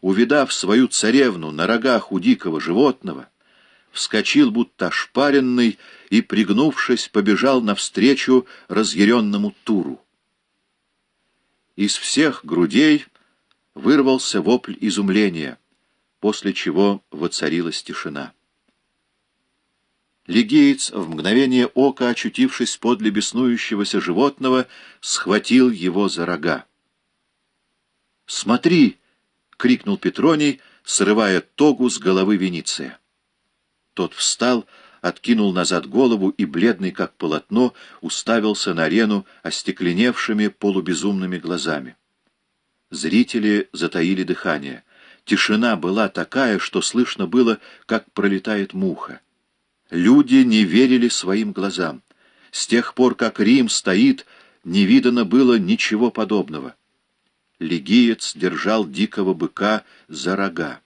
увидав свою царевну на рогах у дикого животного, вскочил, будто ошпаренный, и, пригнувшись, побежал навстречу разъяренному Туру. Из всех грудей вырвался вопль изумления, после чего воцарилась тишина. Лигеец, в мгновение ока очутившись подле беснующегося животного, схватил его за рога. «Смотри!» — крикнул Петроний, срывая тогу с головы Вениция. Тот встал, откинул назад голову и, бледный как полотно, уставился на арену остекленевшими полубезумными глазами. Зрители затаили дыхание. Тишина была такая, что слышно было, как пролетает муха. Люди не верили своим глазам. С тех пор, как Рим стоит, не видано было ничего подобного. Легиец держал дикого быка за рога.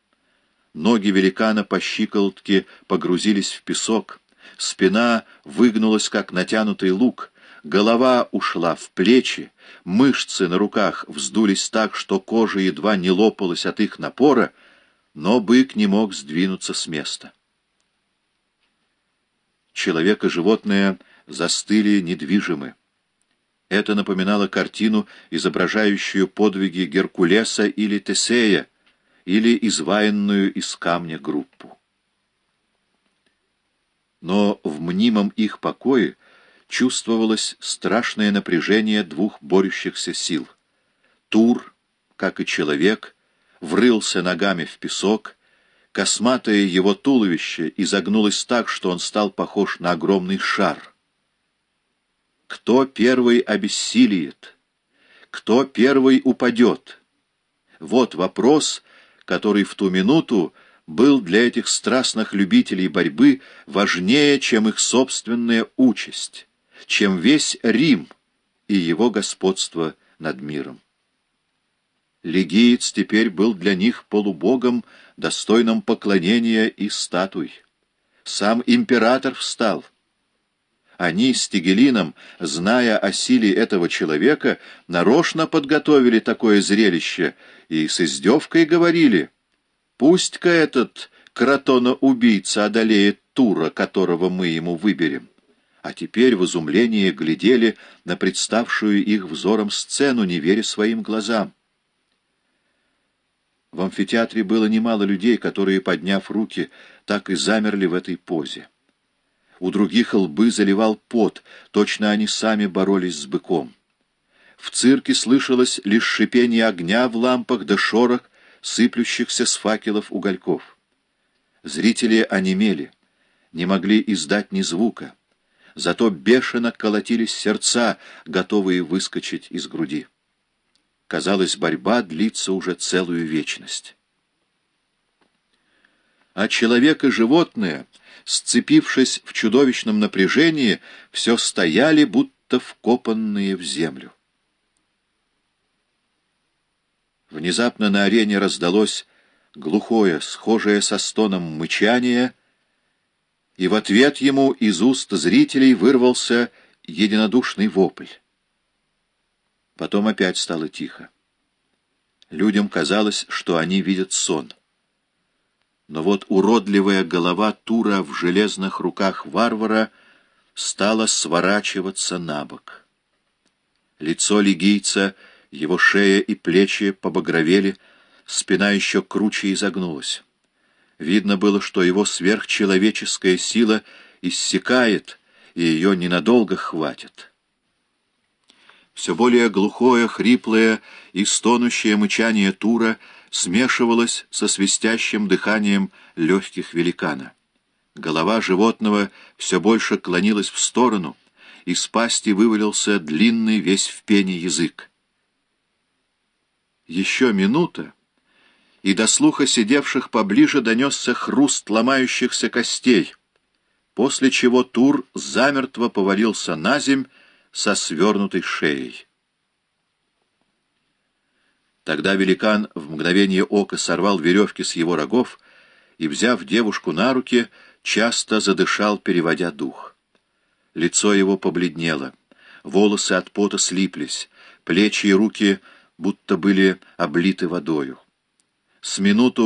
Ноги великана по щиколотке погрузились в песок, спина выгнулась, как натянутый лук, голова ушла в плечи, мышцы на руках вздулись так, что кожа едва не лопалась от их напора, но бык не мог сдвинуться с места. Человек и животное застыли недвижимы. Это напоминало картину, изображающую подвиги Геркулеса или Тесея, или изваянную из камня группу. Но в мнимом их покое чувствовалось страшное напряжение двух борющихся сил. Тур, как и человек, врылся ногами в песок, косматое его туловище изогнулось так, что он стал похож на огромный шар. Кто первый обессилиет? Кто первый упадет? Вот вопрос, который в ту минуту был для этих страстных любителей борьбы важнее, чем их собственная участь, чем весь Рим и его господство над миром. Легиец теперь был для них полубогом, достойным поклонения и статуй. Сам император встал. Они с Тигелином, зная о силе этого человека, нарочно подготовили такое зрелище и с издевкой говорили, «Пусть-ка этот кротона-убийца одолеет Тура, которого мы ему выберем». А теперь в изумлении глядели на представшую их взором сцену, не веря своим глазам. В амфитеатре было немало людей, которые, подняв руки, так и замерли в этой позе. У других лбы заливал пот, точно они сами боролись с быком. В цирке слышалось лишь шипение огня в лампах да шорох, сыплющихся с факелов угольков. Зрители онемели, не могли издать ни звука, зато бешено колотились сердца, готовые выскочить из груди. Казалось, борьба длится уже целую вечность. А человек и животное, сцепившись в чудовищном напряжении, все стояли, будто вкопанные в землю. Внезапно на арене раздалось глухое, схожее со стоном мычание, и в ответ ему из уст зрителей вырвался единодушный вопль. Потом опять стало тихо. Людям казалось, что они видят сон. Но вот уродливая голова Тура в железных руках варвара стала сворачиваться на бок. Лицо лигийца, его шея и плечи побагровели, спина еще круче изогнулась. Видно было, что его сверхчеловеческая сила иссякает, и ее ненадолго хватит все более глухое, хриплое и стонущее мычание Тура смешивалось со свистящим дыханием легких великана. Голова животного все больше клонилась в сторону, из пасти вывалился длинный весь в пене язык. Еще минута, и до слуха сидевших поближе донесся хруст ломающихся костей, после чего Тур замертво повалился на земь, со свернутой шеей. Тогда великан в мгновение ока сорвал веревки с его рогов и, взяв девушку на руки, часто задышал, переводя дух. Лицо его побледнело, волосы от пота слиплись, плечи и руки будто были облиты водою. с минуту